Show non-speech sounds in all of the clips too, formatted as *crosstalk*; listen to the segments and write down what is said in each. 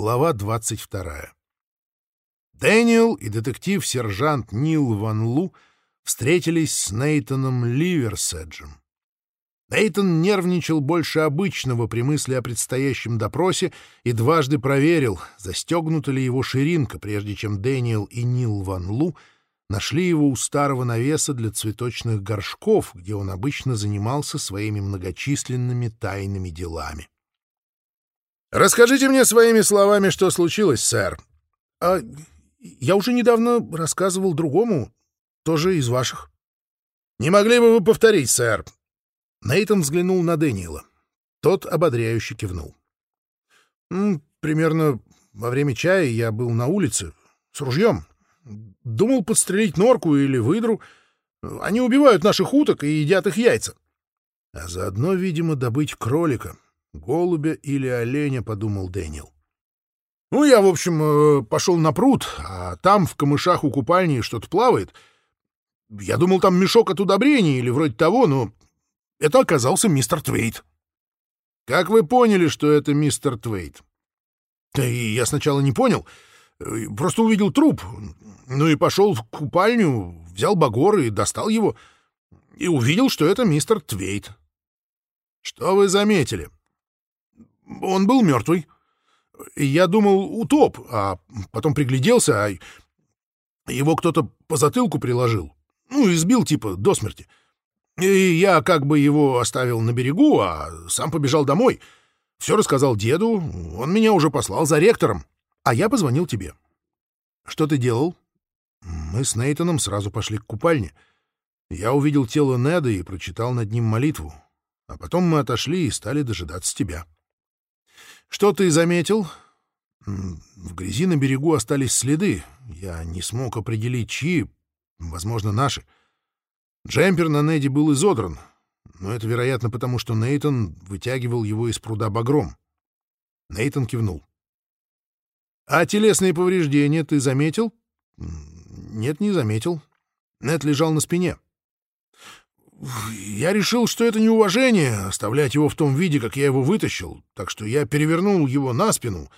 Глава 22. Дэниел и детектив-сержант Нил Ван Лу встретились с Нейтаном Ливерседжем. Нейтан нервничал больше обычного при мысли о предстоящем допросе и дважды проверил, застегнута ли его ширинка, прежде чем Дэниел и Нил Ван Лу нашли его у старого навеса для цветочных горшков, где он обычно занимался своими многочисленными тайными делами. Расскажите мне своими словами, что случилось, сэр. А я уже недавно рассказывал другому, тоже из ваших. Не могли бы вы повторить, сэр? Нейтон взглянул на Дэниела. Тот ободряюще кивнул. примерно во время чая я был на улице с ружьем. Думал подстрелить норку или выдру. Они убивают наших уток и едят их яйца. А заодно, видимо, добыть кролика — Голубя или оленя, подумал Дэниел. Ну, я, в общем, э, пошел на пруд, а там в камышах у купальни что-то плавает. Я думал, там мешок от удобрений или вроде того, но это оказался мистер Твейт. Как вы поняли, что это мистер Твейт? и я сначала не понял, просто увидел труп, ну и пошел в купальню, взял багор и достал его, и увидел, что это мистер Твейт. Что вы заметили? — он был мертвый. Я думал, утоп, а потом пригляделся, а его кто-то по затылку приложил. Ну, избил типа до смерти. И я как бы его оставил на берегу, а сам побежал домой. Все рассказал деду, он меня уже послал за ректором, а я позвонил тебе. Что ты делал? Мы с Нейтоном сразу пошли к купальне. Я увидел тело Неда и прочитал над ним молитву. А потом мы отошли и стали дожидаться тебя. — что ты заметил? В грязи на берегу остались следы. Я не смог определить, чьи, возможно, наши. Джемпер на Неди был изодран, но это, вероятно, потому что Нейтон вытягивал его из пруда багром. Нейтон кивнул. «А телесные повреждения ты заметил?» «Нет, не заметил. Нед лежал на спине». Я решил, что это неуважение — оставлять его в том виде, как я его вытащил, так что я перевернул его на спину,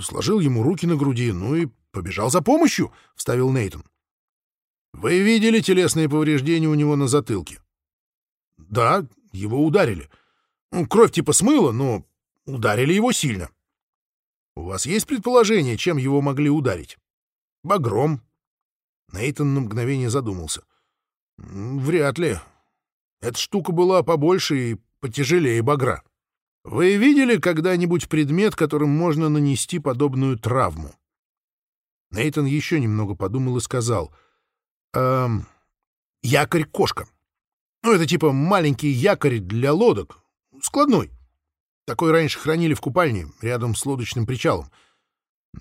сложил ему руки на груди, ну и побежал за помощью, — вставил Нейтон. «Вы видели телесные повреждения у него на затылке?» «Да, его ударили. Ну, кровь типа смыла, но ударили его сильно». «У вас есть предположение, чем его могли ударить?» «Багром». Нейтон на мгновение задумался. «Вряд ли. Эта штука была побольше и потяжелее багра. Вы видели когда-нибудь предмет, которым можно нанести подобную травму? Нейтон еще немного подумал и сказал. «Эм, якорь-кошка. Ну, это типа маленький якорь для лодок. Складной. Такой раньше хранили в купальне, рядом с лодочным причалом.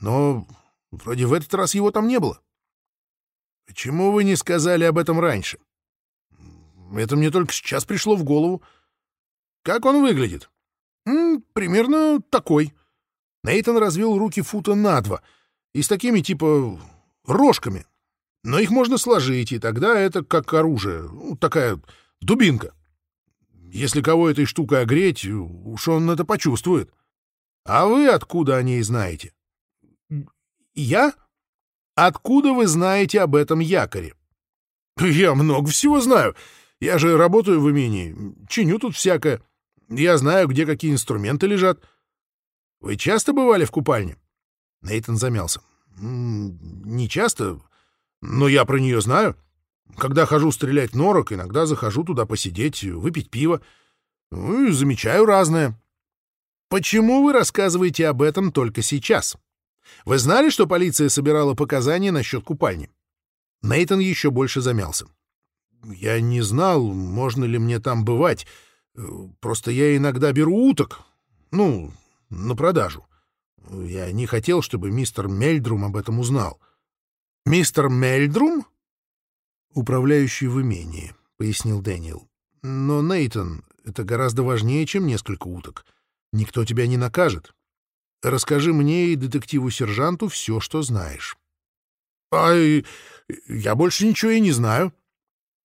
Но вроде в этот раз его там не было. Почему вы не сказали об этом раньше? Этом мне только сейчас пришло в голову. Как он выглядит? М -м, примерно такой. Нейтон развел руки фута на два. И с такими типа рожками. Но их можно сложить, и тогда это как оружие. Ну, такая дубинка. Если кого этой штукой огреть, уж он это почувствует. А вы откуда о ней знаете? Я? Откуда вы знаете об этом якоре? Я много всего знаю. Я же работаю в имении, чиню тут всякое. Я знаю, где какие инструменты лежат. Вы часто бывали в купальне?» Нейтон замялся. «Не часто, но я про нее знаю. Когда хожу стрелять норок, иногда захожу туда посидеть, выпить пиво. Ну и замечаю разное. Почему вы рассказываете об этом только сейчас? Вы знали, что полиция собирала показания насчет купальни?» Нейтон еще больше замялся. Я не знал, можно ли мне там бывать. Э, просто я иногда беру уток. Ну, на продажу. Я не хотел, чтобы мистер Мельдрум об этом узнал. «Мистер Мельдрум?» «Управляющий в имении», — пояснил Дэниел. «Но, Нейтон, это гораздо важнее, чем несколько уток. Никто тебя не накажет. Расскажи мне и детективу-сержанту все, что знаешь». «А я больше ничего и не знаю».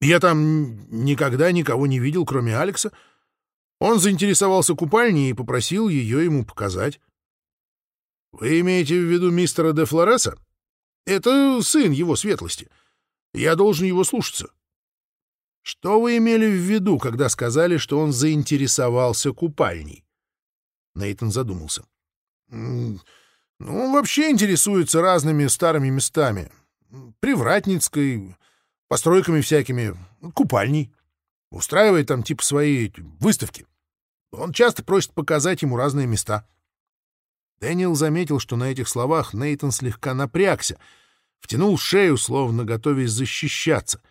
я там никогда никого не видел, кроме Алекса. Он заинтересовался купальней и попросил ее ему показать. Вы имеете в виду мистера де Флореса? Это сын его светлости. Я должен его слушаться. Что вы имели в виду, когда сказали, что он заинтересовался купальней? Нейтон задумался. Ну, он вообще интересуется разными старыми местами. Привратницкой, постройками всякими, купальней. Устраивает там типа свои выставки. Он часто просит показать ему разные места. Дэниел заметил, что на этих словах Нейтон слегка напрягся, втянул шею, словно готовясь защищаться.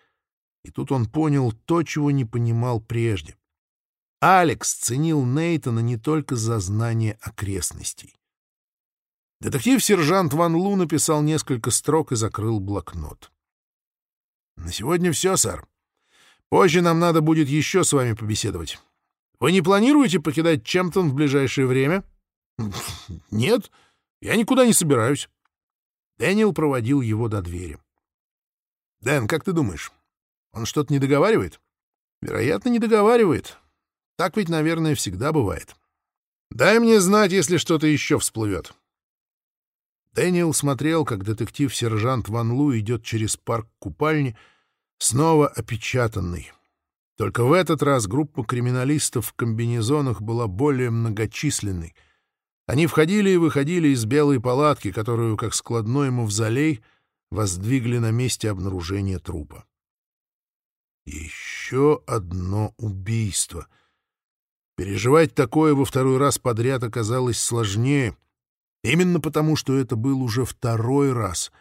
И тут он понял то, чего не понимал прежде. Алекс ценил Нейтона не только за знание окрестностей. Детектив-сержант Ван Лу написал несколько строк и закрыл блокнот. На сегодня все, сэр. Позже нам надо будет еще с вами побеседовать. Вы не планируете покидать Чемптон в ближайшее время? *laughs* Нет, я никуда не собираюсь. Дэниел проводил его до двери. Дэн, как ты думаешь, он что-то не договаривает? Вероятно, не договаривает. Так ведь, наверное, всегда бывает. Дай мне знать, если что-то еще всплывет. Дэниел смотрел, как детектив сержант Ван Лу идет через парк купальни, снова опечатанный. Только в этот раз группа криминалистов в комбинезонах была более многочисленной. Они входили и выходили из белой палатки, которую, как складной мавзолей, воздвигли на месте обнаружения трупа. Еще одно убийство. Переживать такое во второй раз подряд оказалось сложнее — Именно потому, что это был уже второй раз.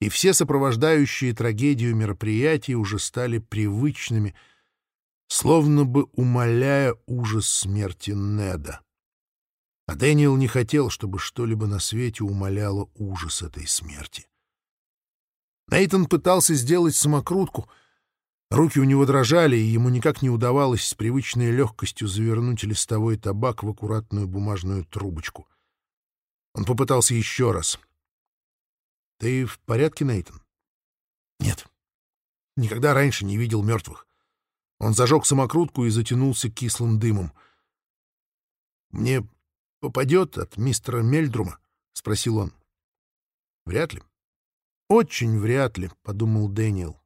И все сопровождающие трагедию мероприятия уже стали привычными, словно бы умоляя ужас смерти Неда. А Дэниел не хотел, чтобы что-либо на свете умоляло ужас этой смерти. Нейтон пытался сделать самокрутку. Руки у него дрожали, и ему никак не удавалось с привычной легкостью завернуть листовой табак в аккуратную бумажную трубочку — Он попытался еще раз. — Ты в порядке, Нейтан? Нет. Никогда раньше не видел мертвых. Он зажег самокрутку и затянулся кислым дымом. — Мне попадет от мистера Мельдрума? — спросил он. — Вряд ли. — Очень вряд ли, — подумал Дэниел.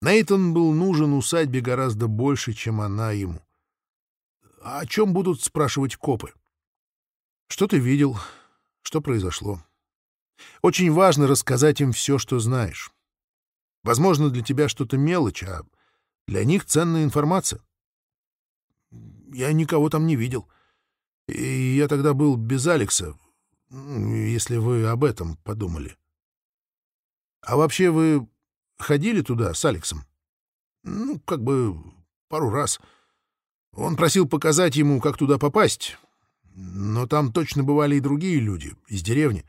Нейтон был нужен усадьбе гораздо больше, чем она ему. А о чем будут спрашивать копы? Что произошло? Очень важно рассказать им все, что знаешь. Возможно, для тебя что-то мелочь, а для них ценная информация. Я никого там не видел. И я тогда был без Алекса, если вы об этом подумали. А вообще вы ходили туда с Алексом? Ну, как бы пару раз. Он просил показать ему, как туда попасть но там точно бывали и другие люди из деревни.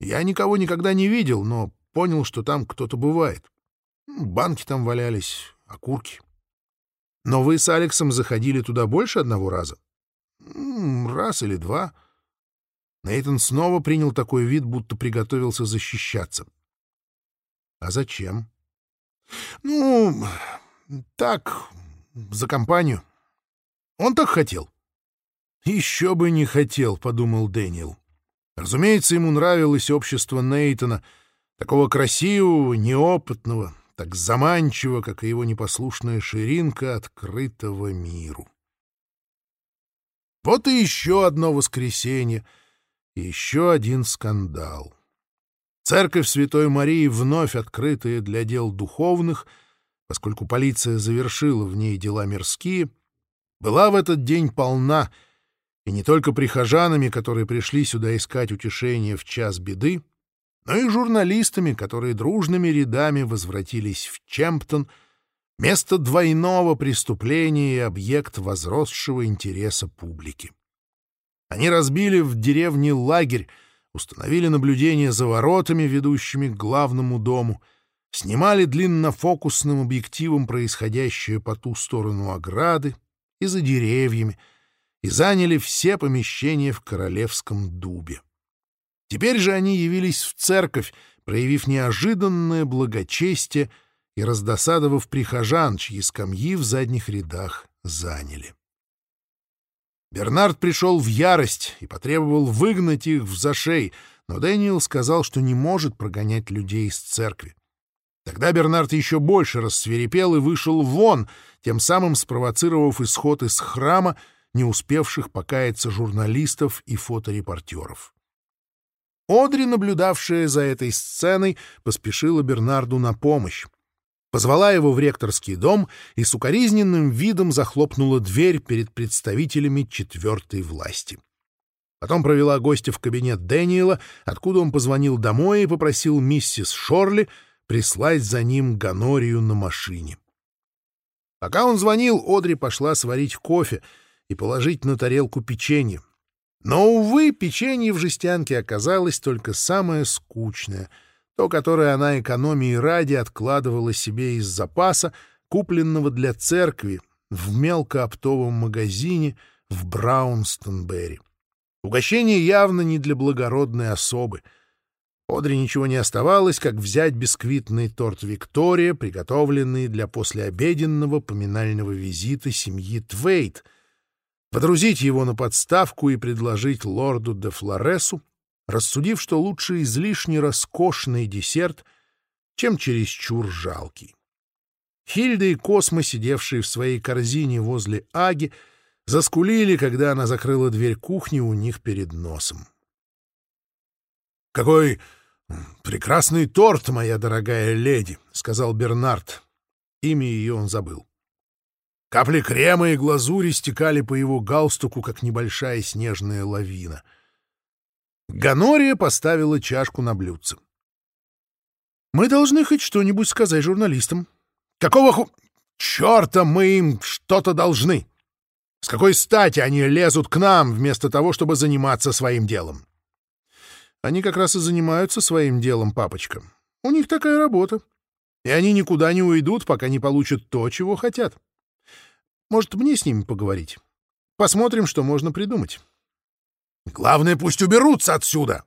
Я никого никогда не видел, но понял, что там кто-то бывает. Ну, банки там валялись, окурки. Но вы с Алексом заходили туда больше одного раза? Раз или два. Нейтан снова принял такой вид, будто приготовился защищаться. А зачем? Ну, так, за компанию. Он так хотел. Еще бы не хотел, подумал Дэниел. Разумеется, ему нравилось общество Нейтона, такого красивого, неопытного, так заманчивого, как и его непослушная ширинка открытого миру. Вот и еще одно воскресенье, и еще один скандал. Церковь Святой Марии вновь открытая для дел духовных, поскольку полиция завершила в ней дела мирские, была в этот день полна, И не только прихожанами, которые пришли сюда искать утешение в час беды, но и журналистами, которые дружными рядами возвратились в Чемптон, место двойного преступления и объект возросшего интереса публики. Они разбили в деревне лагерь, установили наблюдение за воротами, ведущими к главному дому, снимали длиннофокусным объективом происходящее по ту сторону ограды и за деревьями — и заняли все помещения в Королевском дубе. Теперь же они явились в церковь, проявив неожиданное благочестие и раздосадовав прихожан, чьи скамьи в задних рядах заняли. Бернард пришел в ярость и потребовал выгнать их в зашей, но Дэниел сказал, что не может прогонять людей из церкви. Тогда Бернард еще больше рассверепел и вышел вон, тем самым спровоцировав исход из храма не успевших покаяться журналистов и фоторепортеров. Одри, наблюдавшая за этой сценой, поспешила Бернарду на помощь. Позвала его в ректорский дом и с укоризненным видом захлопнула дверь перед представителями четвертой власти. Потом провела гостя в кабинет Дэниела, откуда он позвонил домой и попросил миссис Шорли прислать за ним гонорию на машине. Пока он звонил, Одри пошла сварить кофе и положить на тарелку печенье. Но, увы, печенье в жестянке оказалось только самое скучное, то, которое она экономии ради откладывала себе из запаса, купленного для церкви в мелкооптовом магазине в Браунстонберри. Угощение явно не для благородной особы. Одри ничего не оставалось, как взять бисквитный торт «Виктория», приготовленный для послеобеденного поминального визита семьи Твейт — подрузить его на подставку и предложить лорду де Флоресу, рассудив, что лучше излишне роскошный десерт, чем чересчур жалкий. Хильда и Космо, сидевшие в своей корзине возле Аги, заскулили, когда она закрыла дверь кухни у них перед носом. «Какой прекрасный торт, моя дорогая леди!» — сказал Бернард. Имя ее он забыл. Капли крема и глазури стекали по его галстуку, как небольшая снежная лавина. Ганория поставила чашку на блюдце. «Мы должны хоть что-нибудь сказать журналистам». «Какого ху... черта мы им что-то должны? С какой стати они лезут к нам, вместо того, чтобы заниматься своим делом?» «Они как раз и занимаются своим делом, папочка. У них такая Может, мне с ними поговорить? Посмотрим, что можно придумать. Главное, пусть уберутся отсюда!»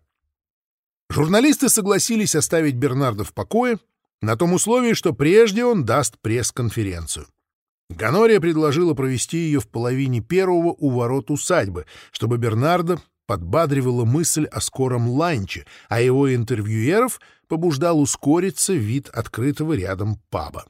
Журналисты согласились оставить Бернарда в покое на том условии, что прежде он даст пресс-конференцию. Ганория предложила провести ее в половине первого у ворот усадьбы, чтобы Бернарда подбадривала мысль о скором ланче, а его интервьюеров побуждал ускориться вид открытого рядом паба.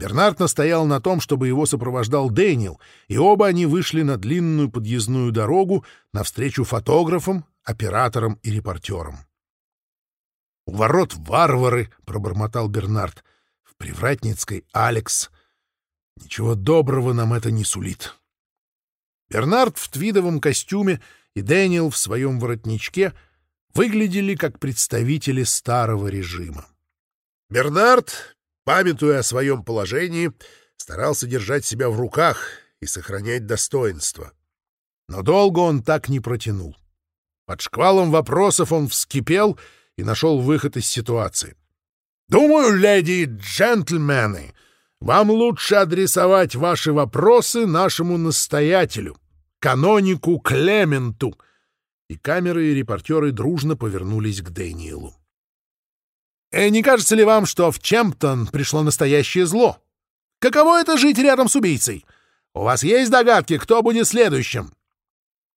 Бернард настоял на том, чтобы его сопровождал Дэниел, и оба они вышли на длинную подъездную дорогу навстречу фотографам, операторам и репортерам. «У ворот варвары!» — пробормотал Бернард. «В Привратницкой Алекс. Ничего доброго нам это не сулит». Бернард в твидовом костюме и Дэниел в своем воротничке выглядели как представители старого режима. Бернард памятуя о своем положении, старался держать себя в руках и сохранять достоинство. Но долго он так не протянул. Под шквалом вопросов он вскипел и нашел выход из ситуации. «Думаю, леди и джентльмены, вам лучше адресовать ваши вопросы нашему настоятелю, канонику Клементу». И камеры и Э, «Не кажется ли вам, что в Чемптон пришло настоящее зло? Каково это жить рядом с убийцей? У вас есть догадки, кто будет следующим?»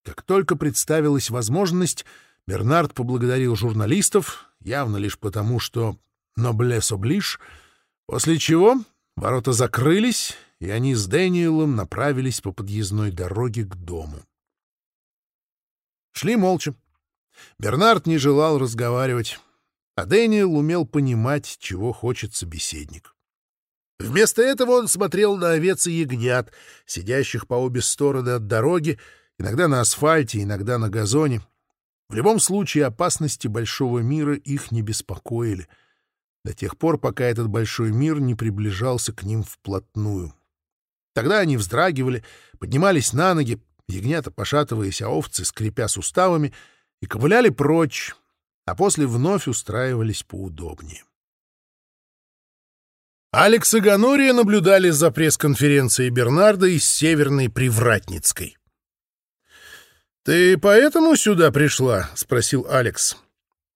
Как только представилась возможность, Бернард поблагодарил журналистов, явно лишь потому, что «ноблес облиш», после чего ворота закрылись, и они с Дэниелом направились по подъездной дороге к дому. Шли молча. Бернард не желал разговаривать. А Адениэл умел понимать, чего хочет собеседник. Вместо этого он смотрел на овец и ягнят, сидящих по обе стороны от дороги, иногда на асфальте, иногда на газоне. В любом случае опасности большого мира их не беспокоили, до тех пор, пока этот большой мир не приближался к ним вплотную. Тогда они вздрагивали, поднимались на ноги, ягнята пошатываясь, а овцы, скрипя суставами, и ковыляли прочь, а после вновь устраивались поудобнее. Алекс и گنورین наблюдали за пресс-конференцией Бернарда из Северной Привратницкой. «Ты поэтому сюда пришла?» — спросил Алекс.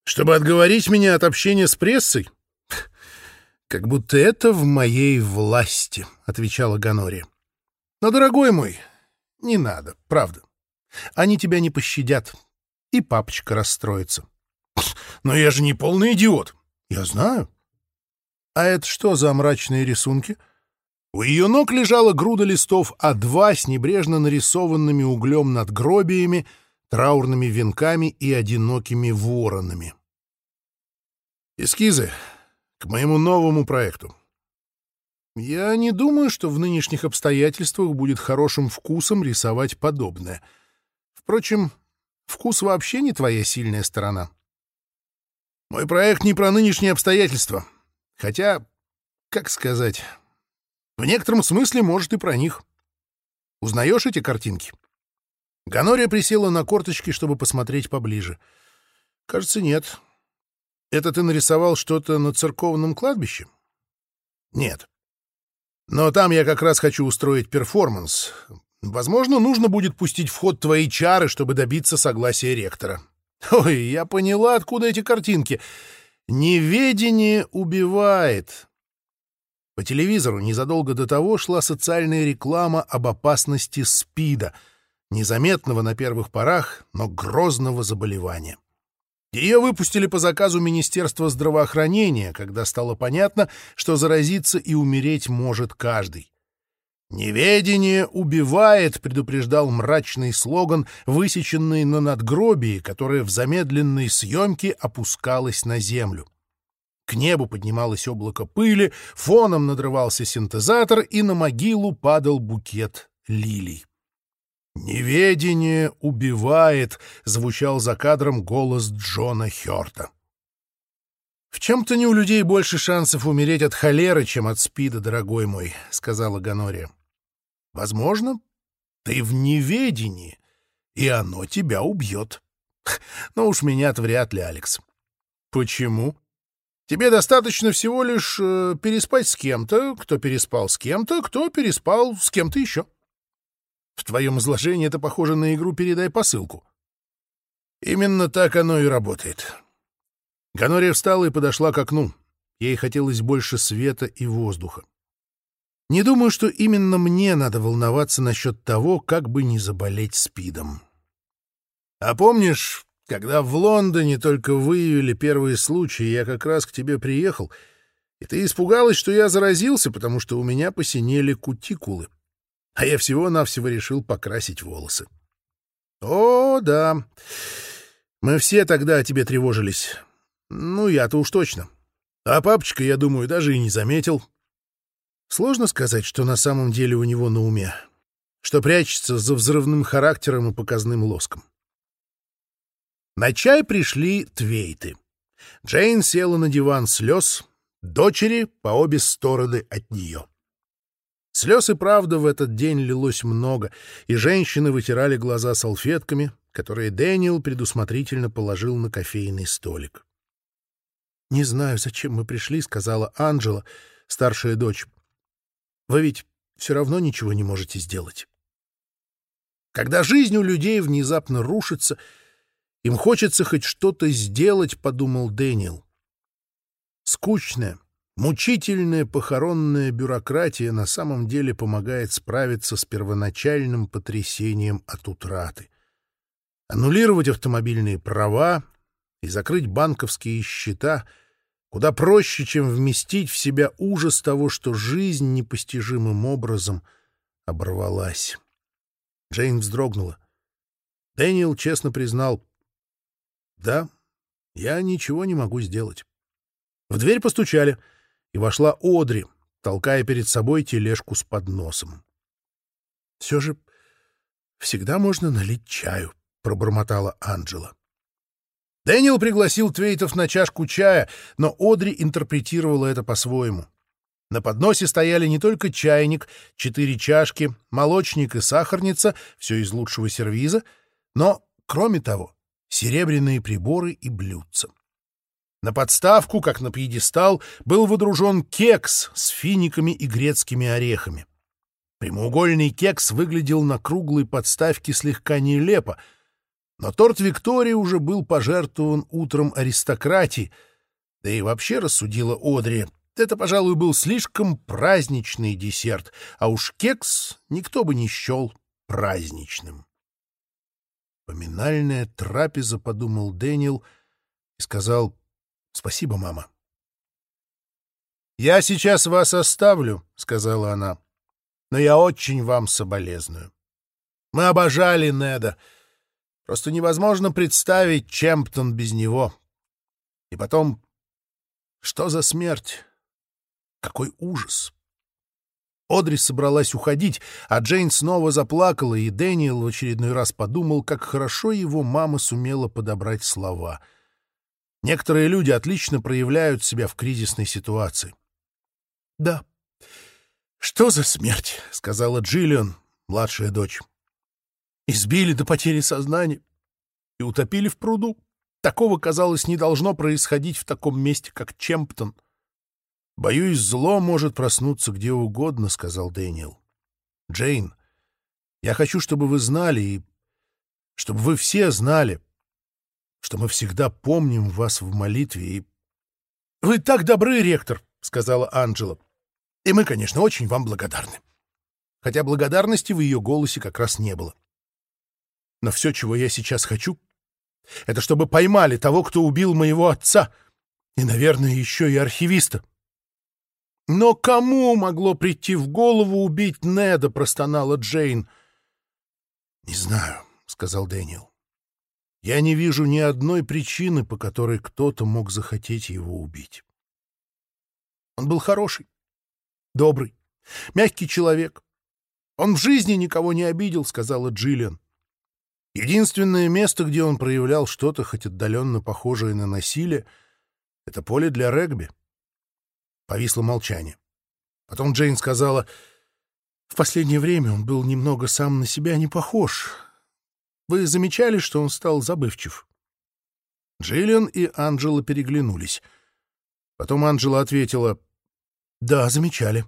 «Чтобы отговорить меня от общения с прессой?» *laughs* «Как будто это в моей власти», — отвечала Ганория. «Но, дорогой мой, не надо, правда. Они тебя не пощадят, и папочка расстроится». Но я же не полный идиот. Я знаю. А это что за мрачные рисунки? У ее ног лежала груда листов А2 с небрежно нарисованными углем над гробиями, траурными венками и одинокими воронами. Эскизы к моему новому проекту. Я не думаю, что в нынешних обстоятельствах будет хорошим вкусом рисовать подобное. Впрочем, вкус вообще не твоя сильная сторона. — мой проект не про нынешние обстоятельства. Хотя, как сказать, в некотором смысле, может, и про них. Узнаешь эти картинки? Ганория присела на корточки, чтобы посмотреть поближе. Кажется, нет. Это ты нарисовал что-то на церковном кладбище? Нет. Но там я как раз хочу устроить перформанс. Возможно, нужно будет пустить в ход твои чары, чтобы добиться согласия ректора. *laughs* Ой, я поняла, откуда эти картинки. Неведение убивает. По телевизору незадолго до того шла социальная реклама об опасности СПИДа, незаметного на первых порах, но грозного заболевания. Ее выпустили по заказу Министерства здравоохранения, когда стало понятно, что заразиться и умереть может каждый. «Неведение убивает», — предупреждал мрачный слоган, высеченный на надгробии, которое в замедленной съемке опускалось на землю. К небу поднималось облако пыли, фоном надрывался синтезатор, и на могилу падал букет лилий. «Неведение убивает», — звучал за кадром голос Джона Хёрта. «В чем-то не у людей больше шансов умереть от холеры, чем от спида, дорогой мой», — сказала Ганория. Возможно, ты в неведении, и оно тебя убьет. Но уж меня-то вряд ли, Алекс. Почему? Тебе достаточно всего лишь э, переспать с кем-то, кто переспал с кем-то, кто переспал с кем-то еще. В твоем изложении это похоже на игру Ганория встала и подошла к окну. Ей хотелось больше света и воздуха. Не думаю, что именно мне надо волноваться насчет того, как бы не заболеть СПИДом. А помнишь, когда в Лондоне только выявили первые случаи, я как раз к тебе приехал, и ты испугалась, что я заразился, потому что у меня посинели кутикулы, а я всего-навсего решил покрасить волосы. О, да, мы все тогда о тебе тревожились. Ну, я-то уж точно. А папочка, я думаю, даже и не заметил. Сложно сказать, что на самом деле у него на уме, что прячется за взрывным характером и показным лоском. На чай пришли твейты. Джейн села на диван слез, дочери по обе стороны от нее. Слез и правда в этот день лилось много, и женщины вытирали глаза салфетками, которые Дэниел предусмотрительно положил на кофейный столик. «Не знаю, зачем мы пришли», — сказала Анджела, старшая дочь. «Вы ведь все равно ничего не можете сделать». Когда жизнь у людей внезапно рушится, им хочется хоть что-то сделать, — подумал Дэниел. Скучная, мучительная похоронная бюрократия на самом деле помогает справиться с первоначальным потрясением от утраты. Аннулировать автомобильные права — и закрыть банковские счета, куда проще, чем вместить в себя ужас того, что жизнь непостижимым образом оборвалась. Джейн вздрогнула. Дэниел честно признал, «Да, я ничего не могу сделать». В дверь постучали, и вошла Одри, толкая перед собой тележку с подносом. «Все же всегда можно налить чаю», — пробормотала Анджела. Дэниел пригласил Твейтов на чашку чая, но Одри интерпретировала это по-своему. На подносе стояли не только чайник, четыре чашки, молочник и сахарница, все из лучшего сервиза, но, кроме того, серебряные приборы и блюдца. На подставку, как на пьедестал, был водружен кекс с финиками и грецкими орехами. Прямоугольный кекс выглядел на круглой подставке слегка нелепо — но торт Виктории уже был пожертвован утром аристократии, да и вообще рассудила Одри. Это, пожалуй, был слишком праздничный десерт, а уж кекс никто бы не счел праздничным. Поминальная трапеза, подумал Дэниел и сказал «Спасибо, мама». «Я сейчас вас оставлю», — сказала она, — «но я очень вам соболезную. Мы обожали Неда. Просто невозможно представить Чемптон без него. И потом, что за смерть? Какой ужас! Одри собралась уходить, а Джейн снова заплакала, и Дэниел в очередной раз подумал, как хорошо его мама сумела подобрать слова. Некоторые люди отлично проявляют себя в кризисной ситуации. «Да, что за смерть?» — сказала Джиллиан, младшая дочь. «Избили до потери сознания и утопили в пруду. Такого, казалось, не должно происходить в таком месте, как Чемптон». «Боюсь, зло может проснуться где угодно», — сказал Дэниел. «Джейн, я хочу, чтобы вы знали, и чтобы вы все знали, что мы всегда помним вас в молитве и...» «Вы так добры, ректор», — сказала Анджела. «И мы, конечно, очень вам благодарны». Хотя благодарности в ее голосе как раз не было. «Но все, чего я сейчас хочу, это чтобы поймали того, кто убил моего отца, и, наверное, еще и архивиста». «Но кому могло прийти в голову убить Неда?» — простонала Джейн. «Не знаю», — сказал Дэниел. «Я не вижу ни одной причины, по которой кто-то мог захотеть его Единственное место, где он проявлял что-то, хоть отдаленно похожее на насилие, это поле для регби. Повисло молчание. Потом Джейн сказала, «В последнее время он был немного сам на себя не похож. Вы замечали, что он стал забывчив?» Джиллиан и Анджела переглянулись. Потом Анджела ответила, «Да, замечали.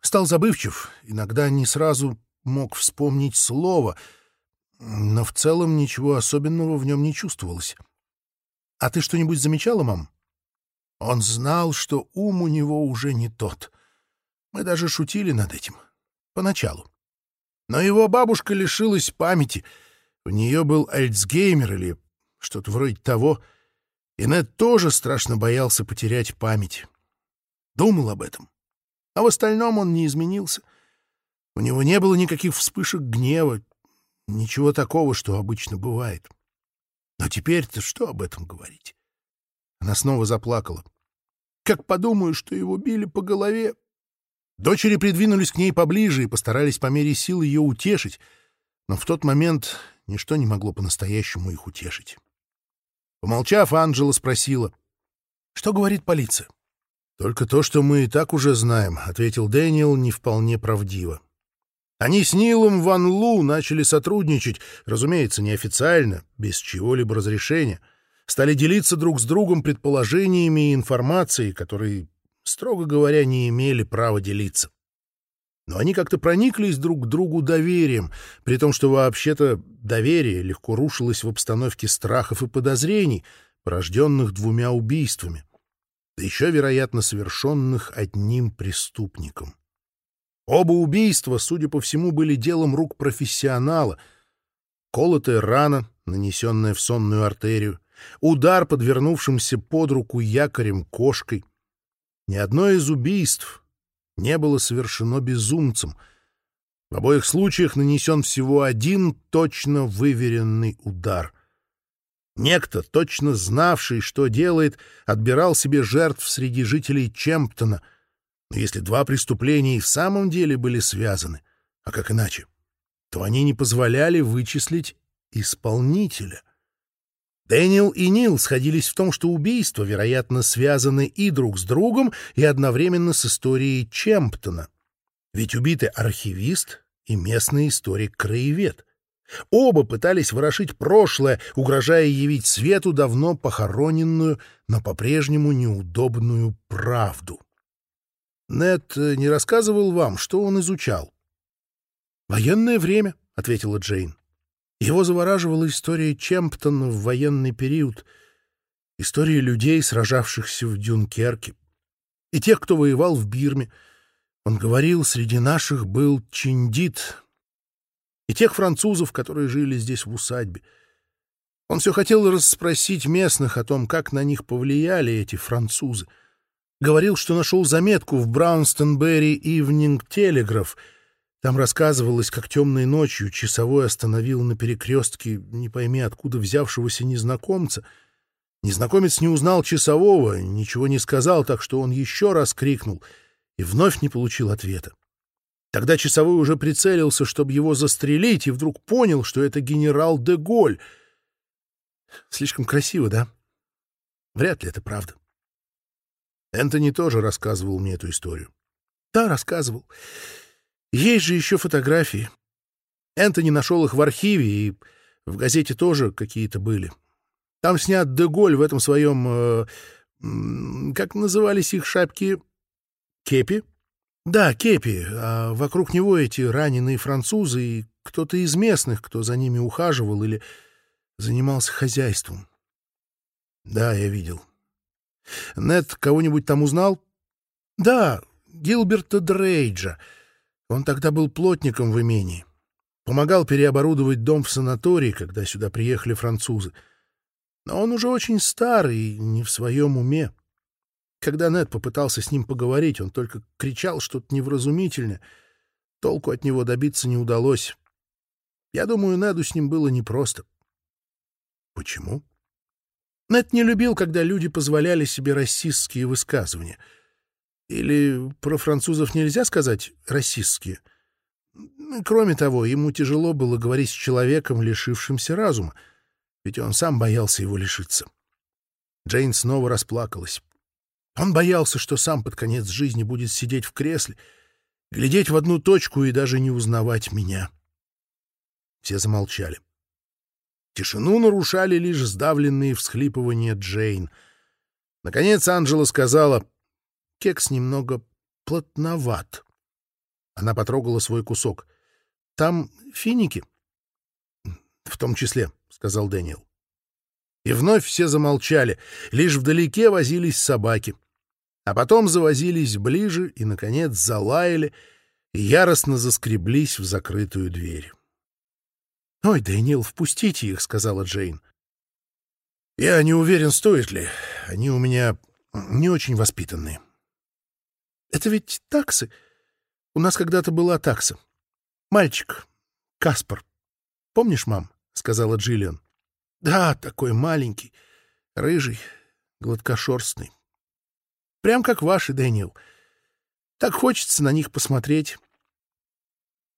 Стал забывчив, иногда не сразу мог вспомнить слово — но в целом ничего особенного в нем не чувствовалось. «А ты что-нибудь замечала, мам?» Он знал, что ум у него уже не тот. Мы даже шутили над этим. Поначалу. Но его бабушка лишилась памяти. У нее был Альцгеймер или что-то вроде того. И Нед тоже страшно боялся потерять память. Думал об этом. А в остальном он не изменился. У него не было никаких вспышек гнева, ничего такого, что обычно бывает. Но теперь-то что об этом говорить? Она снова заплакала. Как подумаю, что его били по голове. Дочери придвинулись к ней поближе и постарались по мере сил ее утешить, но в тот момент ничто не могло по-настоящему их утешить. Помолчав, Анжела спросила, «Что говорит полиция?» «Только то, что мы и так уже знаем», — ответил Дэниел не вполне правдиво. Они с Нилом Ван Лу начали сотрудничать, разумеется, неофициально, без чего-либо разрешения. Стали делиться друг с другом предположениями и информацией, которые, строго говоря, не имели права делиться. Но они как-то прониклись друг к другу доверием, при том, что вообще-то доверие легко рушилось в обстановке страхов и подозрений, порожденных двумя убийствами, да еще, вероятно, совершенных одним преступником. Оба убийства, судя по всему, были делом рук профессионала. Колотая рана, нанесенная в сонную артерию, удар, подвернувшимся под руку якорем кошкой. Ни одно из убийств не было совершено безумцем. В обоих случаях нанесен всего один точно выверенный удар. Некто, точно знавший, что делает, отбирал себе жертв среди жителей Чемптона — но Если два преступления и в самом деле были связаны, а как иначе, то они не позволяли вычислить исполнителя. Дэниел и Нил сходились в том, что убийства, вероятно, связаны и друг с другом, и одновременно с историей Чемптона. Ведь убиты архивист и местный историк-краевед. Оба пытались ворошить прошлое, угрожая явить свету давно похороненную, но по-прежнему неудобную правду. Нет э, не рассказывал вам, что он изучал? «Военное время», — ответила Джейн. Его завораживала история Чемптона в военный период, история людей, сражавшихся в Дюнкерке, и тех, кто воевал в Бирме. Он говорил, среди наших был Чиндит, и тех французов, которые жили здесь в усадьбе. Он все хотел расспросить местных о том, как на них повлияли эти французы — Говорил, что нашел заметку в Браунстон-Берри Evening Telegraph. Там рассказывалось, как темной ночью часовой остановил на перекрестке не пойми откуда взявшегося незнакомца. Незнакомец не узнал часового, ничего не сказал, так что он еще раз крикнул и вновь не получил ответа. Тогда часовой уже прицелился, чтобы его застрелить, и вдруг понял, что это генерал де Голь. Слишком красиво, да? Вряд ли это правда. Энтони тоже рассказывал мне эту историю. Да, рассказывал. Есть же еще фотографии. Энтони нашел их в архиве, и в газете тоже какие-то были. Там снят Деголь в этом своем... Э, как назывались их шапки? Кепи? Да, кепи. А вокруг него эти раненые французы и кто-то из местных, кто за ними ухаживал или занимался хозяйством. Нет кого-нибудь там узнал? Да, Гилберта Дрейджа. Он тогда был плотником в имении. Помогал переоборудовать дом в санатории, когда сюда приехали французы. Но он уже очень старый и не в своем уме. Когда Нет попытался с ним поговорить, он только кричал что-то невразумительное. Толку от него добиться не удалось. Я думаю, Неду с ним было непросто. — Почему? — нет, не любил, когда люди позволяли себе расистские высказывания. Или про французов нельзя сказать «расистские». Кроме того, ему тяжело было говорить с человеком, лишившимся разума, ведь он сам боялся его лишиться. Джейн снова расплакалась. Он боялся, что сам под конец жизни будет сидеть в кресле, глядеть в одну точку и даже не узнавать меня. Все замолчали. Тишину нарушали лишь сдавленные всхлипывания Джейн. Наконец Анжела сказала, «Кекс немного плотноват». Она потрогала свой кусок. «Там финики?» «В том числе», — сказал Дэниел. И вновь все замолчали, лишь вдалеке возились собаки. А потом завозились ближе и, наконец, залаяли и яростно заскреблись в закрытую дверь. «Ой, Дэниел, впустите их», — сказала Джейн. «Я не уверен, стоит ли. Они у меня не очень воспитанные». «Это ведь таксы. У нас когда-то была такса. Мальчик. Каспар. Помнишь, мам?» — сказала Джиллиан. «Да, такой маленький, рыжий, гладкошерстный. Прям как ваши, Дэниел. Так хочется на них посмотреть».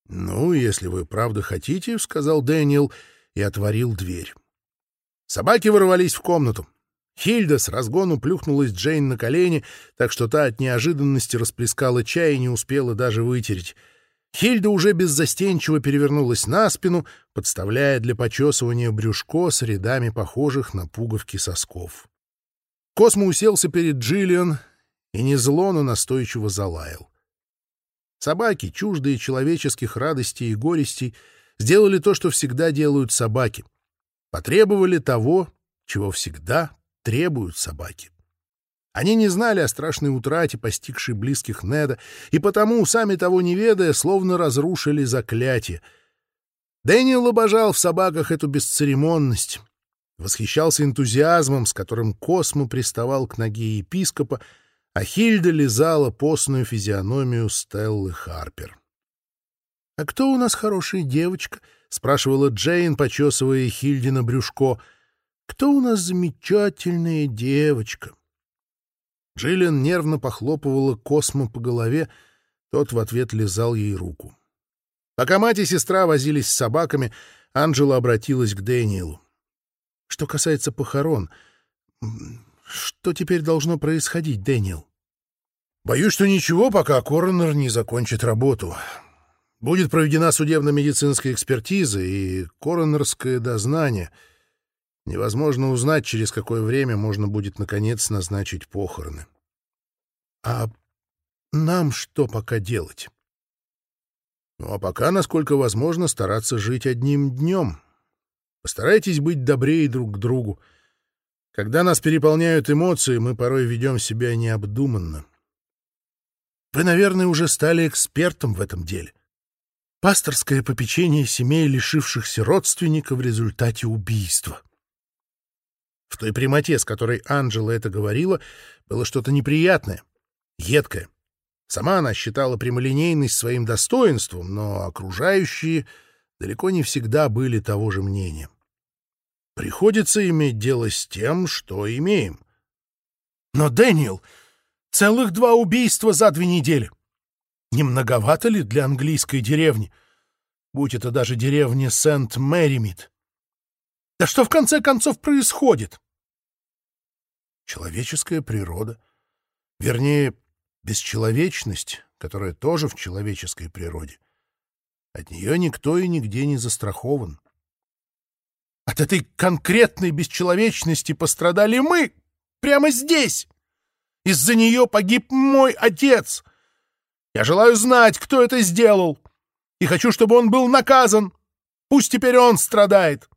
Ну, если вы правда хотите, — сказал Дэниел и отворил дверь. Собаки ворвались в комнату. Хильда с разгону плюхнулась Джейн на колени, так что та от неожиданности расплескала чай и не успела даже вытереть. Хильда уже беззастенчиво перевернулась на спину, подставляя для почесывания брюшко с рядами похожих на пуговки сосков. Космо уселся перед Джиллиан и не зло, но настойчиво залаял. Собаки, чуждые человеческих радостей и горестей, сделали то, что всегда делают собаки. Потребовали того, чего всегда требуют собаки. Они не знали о страшной утрате, постигшей близких Неда, и потому, сами того не ведая, словно разрушили заклятие. Дэниел обожал в собаках эту бесцеремонность, восхищался энтузиазмом, с которым Космо приставал к ноге епископа, а Хильда лизала постную физиономию Стеллы Харпер. «А кто у нас хорошая девочка?» — спрашивала Джейн, почесывая Хильди на брюшко. «Кто у нас замечательная девочка?» Джиллиан нервно похлопывала Космо по голове, тот в ответ лизал ей руку. Пока мать и сестра возились с собаками, Анджела обратилась к Дэниелу. «Что касается похорон, что теперь должно происходить, Дэниел?» Боюсь, что ничего, пока коронер не закончит работу. Будет проведена судебно-медицинская экспертиза и коронерское дознание. Невозможно узнать, через какое время можно будет, наконец, назначить похороны. А нам что пока делать? Ну, а пока, насколько возможно, стараться жить одним днем. Постарайтесь быть добрее друг к другу. Когда нас переполняют эмоции, мы порой ведем себя необдуманно. Вы, наверное, уже стали экспертом в этом деле. Пасторское попечение семей, лишившихся родственника в результате убийства. В той прямоте, с которой Анжела это говорила, было что-то неприятное, едкое. Сама она считала прямолинейность своим достоинством, но окружающие далеко не всегда были того же мнения. Приходится иметь дело с тем, что имеем. Но, Дэниел, целых два убийства за две недели. Немноговато ли для английской деревни? Будь это даже деревня Сент-Мэримит. Да что в конце концов происходит? Человеческая природа, вернее, бесчеловечность, которая тоже в человеческой природе. От нее никто и нигде не застрахован от этой конкретной бесчеловечности пострадали мы прямо здесь. Из-за нее погиб мой отец. Я желаю знать, кто это сделал, и хочу, чтобы он был наказан. Пусть теперь он страдает.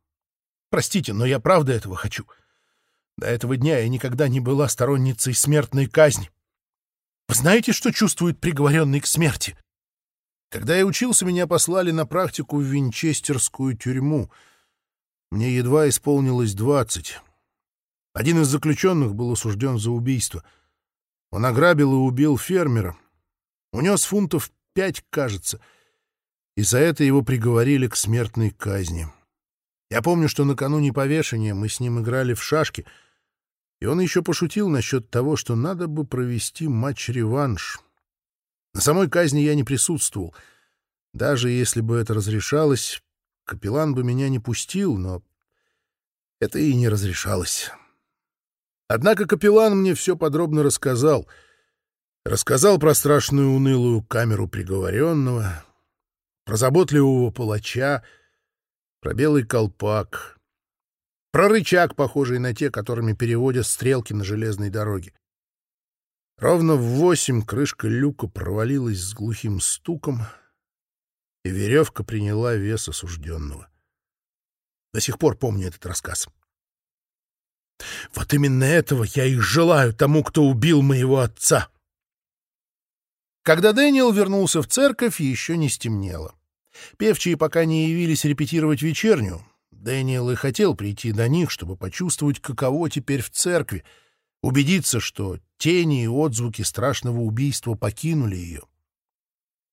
Простите, но я правда этого хочу. До этого дня я никогда не была сторонницей смертной казни. Вы знаете, что чувствует приговоренный к смерти? Когда я учился, меня послали на практику в Винчестерскую тюрьму — мне едва исполнилось двадцать. Один из заключенных был осужден за убийство. Он ограбил и убил фермера. Унес фунтов пять, кажется, и за это его приговорили к смертной казни. Я помню, что накануне повешения мы с ним играли в шашки, и он еще пошутил насчет того, что надо бы провести матч-реванш. На самой казни я не присутствовал. Даже если бы это разрешалось, Капеллан бы меня не пустил, но это и не разрешалось. Однако капеллан мне все подробно рассказал. Рассказал про страшную унылую камеру приговоренного, про заботливого палача, про белый колпак, про рычаг, похожий на те, которыми переводят стрелки на железной дороге. Ровно в восемь крышка люка провалилась с глухим стуком — и веревка приняла вес осужденного. До сих пор помню этот рассказ. Вот именно этого я и желаю тому, кто убил моего отца. Когда Дэниел вернулся в церковь, еще не стемнело. Певчие пока не явились репетировать вечерню. Дэниел и хотел прийти до них, чтобы почувствовать, каково теперь в церкви, убедиться, что тени и отзвуки страшного убийства покинули ее.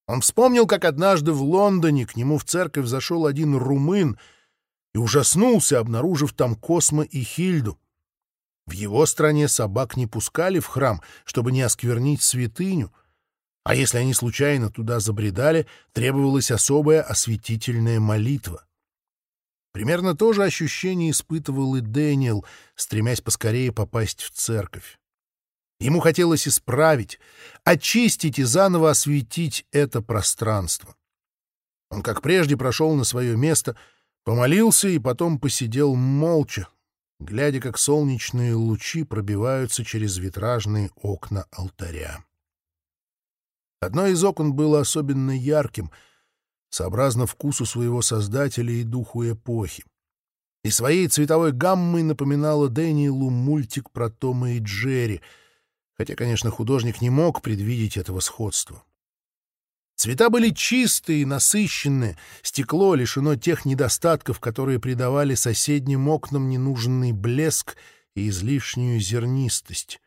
Он вспомнил, как однажды в Лондоне к нему в церковь зашел один румын и ужаснулся, обнаружив там Космо и Хильду. В его стране собак не пускали в храм, чтобы не осквернить святыню, а если они случайно туда забредали, требовалась особая осветительная молитва. Примерно то же ощущение испытывал и Дэниел, стремясь поскорее попасть в церковь. Ему хотелось исправить, очистить и заново осветить это пространство. Он, как прежде, прошел на свое место, помолился и потом посидел молча, глядя, как солнечные лучи пробиваются через витражные окна алтаря. Одно из окон было особенно ярким, сообразно вкусу своего создателя и духу эпохи. И своей цветовой гаммой напоминало Дэниелу мультик про Тома и Джерри — хотя, конечно, художник не мог предвидеть этого сходства. Цвета были чистые, насыщенные, стекло лишено тех недостатков, которые придавали соседним окнам ненужный блеск и излишнюю зернистость.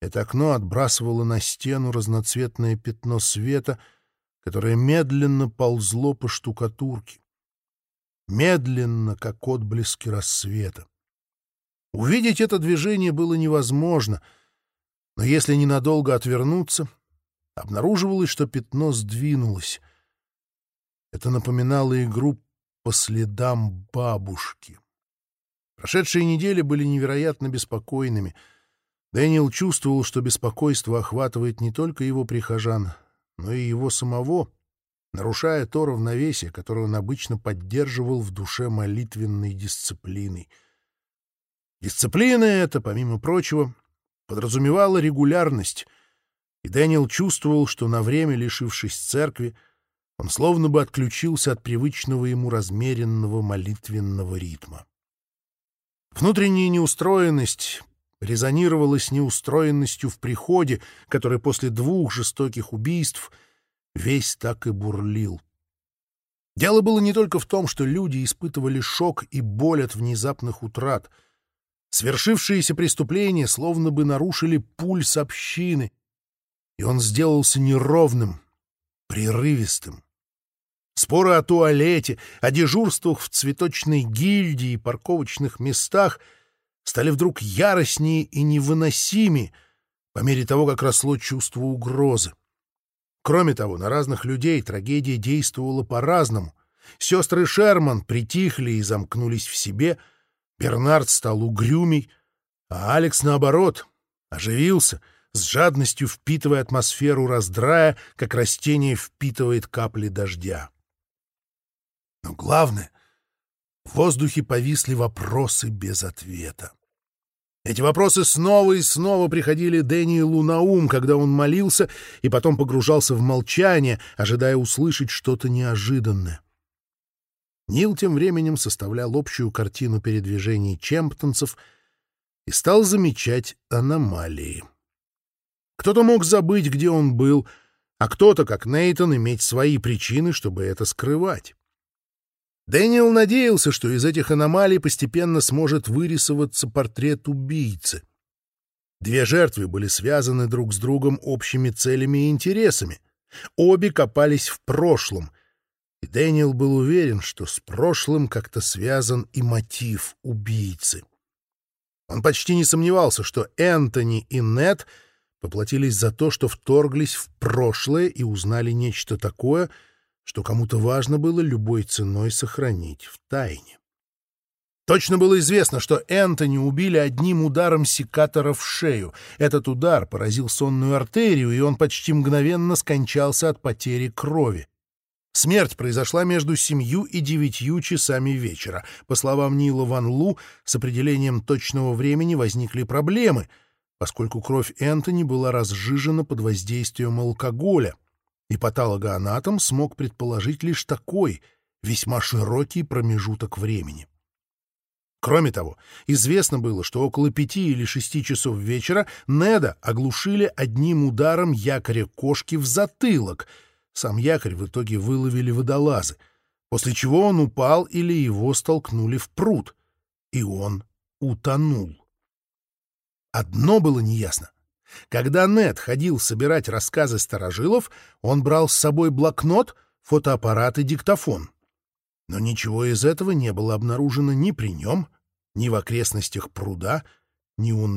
Это окно отбрасывало на стену разноцветное пятно света, которое медленно ползло по штукатурке. Медленно, как отблески рассвета. Увидеть это движение было невозможно — но если ненадолго отвернуться, обнаруживалось, что пятно сдвинулось. Это напоминало игру по следам бабушки. Прошедшие недели были невероятно беспокойными. Дэниел чувствовал, что беспокойство охватывает не только его прихожан, но и его самого, нарушая то равновесие, которое он обычно поддерживал в душе молитвенной дисциплиной. Дисциплина это, помимо прочего, — подразумевала регулярность, и Дэниел чувствовал, что на время, лишившись церкви, он словно бы отключился от привычного ему размеренного молитвенного ритма. Внутренняя неустроенность резонировала с неустроенностью в приходе, который после двух жестоких убийств весь так и бурлил. Дело было не только в том, что люди испытывали шок и боль от внезапных утрат — Свершившиеся преступления словно бы нарушили пульс общины, и он сделался неровным, прерывистым. Споры о туалете, о дежурствах в цветочной гильдии и парковочных местах стали вдруг яростнее и невыносимее по мере того, как росло чувство угрозы. Кроме того, на разных людей трагедия действовала по-разному. Сестры Шерман притихли и замкнулись в себе — Бернард стал угрюмей, а Алекс, наоборот, оживился, с жадностью впитывая атмосферу раздрая, как растение впитывает капли дождя. Но главное, в воздухе повисли вопросы без ответа. Эти вопросы снова и снова приходили Дэниелу на ум, когда он молился и потом погружался в молчание, ожидая услышать что-то неожиданное. Нил тем временем составлял общую картину передвижений чемптонцев и стал замечать аномалии. Кто-то мог забыть, где он был, а кто-то, как Нейтон, иметь свои причины, чтобы это скрывать. Дэниел надеялся, что из этих аномалий постепенно сможет вырисоваться портрет убийцы. Две жертвы были связаны друг с другом общими целями и интересами. Обе копались в прошлом, и Дэниел был уверен, что с прошлым как-то связан и мотив убийцы. Он почти не сомневался, что Энтони и Нет поплатились за то, что вторглись в прошлое и узнали нечто такое — что кому-то важно было любой ценой сохранить в тайне. Точно было известно, что Энтони убили одним ударом секатора в шею. Этот удар поразил сонную артерию, и он почти мгновенно скончался от потери крови. Смерть произошла между семью и девятью часами вечера. По словам Нила Ван Лу, с определением точного времени возникли проблемы, поскольку кровь Энтони была разжижена под воздействием алкоголя, и патологоанатом смог предположить лишь такой, весьма широкий промежуток времени. Кроме того, известно было, что около пяти или шести часов вечера Неда оглушили одним ударом якоря кошки в затылок — Сам якорь в итоге выловили водолазы, после чего он упал или его столкнули в пруд, и он утонул. Одно было неясно. Когда Нед ходил собирать рассказы старожилов, он брал с собой блокнот, фотоаппарат и диктофон. Но ничего из этого не было обнаружено ни при нем, ни в окрестностях пруда, ни у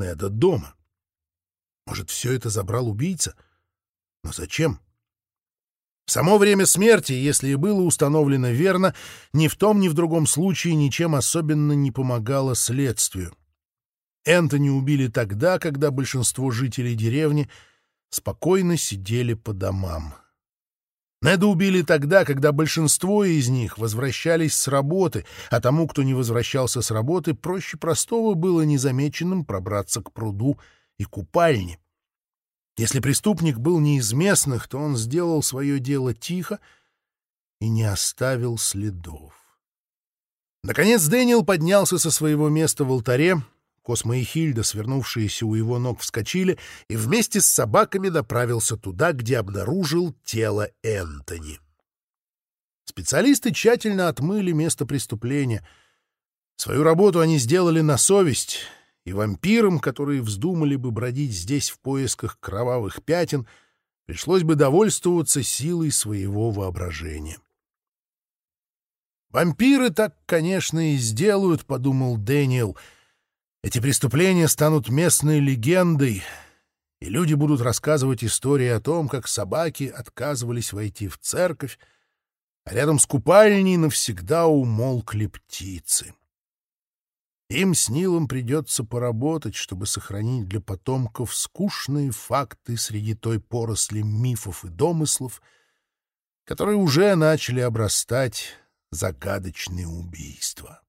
Неда дома. Может, все это забрал убийца? Но зачем? В само время смерти, если и было установлено верно, ни в том, ни в другом случае ничем особенно не помогало следствию. Энтони убили тогда, когда большинство жителей деревни спокойно сидели по домам. Неда убили тогда, когда большинство из них возвращались с работы, а тому, кто не возвращался с работы, проще простого было незамеченным пробраться к пруду и купальне. Если преступник был не из местных, то он сделал свое дело тихо и не оставил следов. Наконец Дэниел поднялся со своего места в алтаре. Космо и Хильда, свернувшиеся у его ног, вскочили и вместе с собаками направился туда, где обнаружил тело Энтони. Специалисты тщательно отмыли место преступления. Свою работу они сделали на совесть — и вампирам, которые вздумали бы бродить здесь в поисках кровавых пятен, пришлось бы довольствоваться силой своего воображения. «Вампиры так, конечно, и сделают», — подумал Дэниел. «Эти преступления станут местной легендой, и люди будут рассказывать истории о том, как собаки отказывались войти в церковь, а рядом с купальней навсегда умолкли птицы». Им с Нилом придется поработать, чтобы сохранить для потомков скучные факты среди той поросли мифов и домыслов, которые уже начали обрастать загадочные убийства.